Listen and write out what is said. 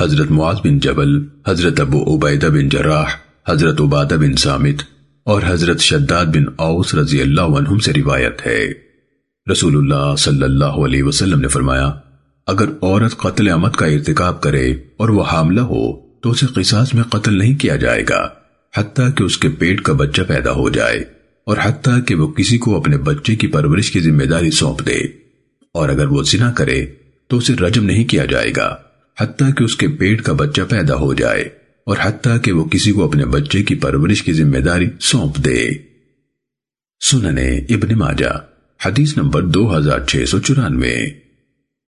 حضرت معاذ بن جبل، حضرت ابو عبیدہ بن جراح، حضرت عبادہ بن سامت اور حضرت شداد بن اوس رضی اللہ عنہم سے روایت ہے۔ رسول اللہ صلی اللہ علیہ وسلم نے فرمایا، اگر عورت قتل عمد کا ارتکاب کرے اور وہ حاملہ ہو، تو اسے قصاص میں قتل نہیں کیا جائے گا، حتیٰ کہ اس کے پیٹ کا بچہ پیدا ہو جائے اور حتیٰ کہ وہ کسی کو اپنے بچے کی پرورش کی ذمہ داری سونپ دے۔ اور اگر وہ زنا کرے، تو اسے رجم نہیں کیا جائے گا۔ حتیٰ کہ اس کے پیٹ کا بچہ پیدا ہو جائے اور حتیٰ کہ وہ کسی کو اپنے بچے کی پرورش کی ذمہ داری سونپ دے۔ سننے ابن ماجہ، حدیث نمبر دو ہزار چھ سو چورانوے۔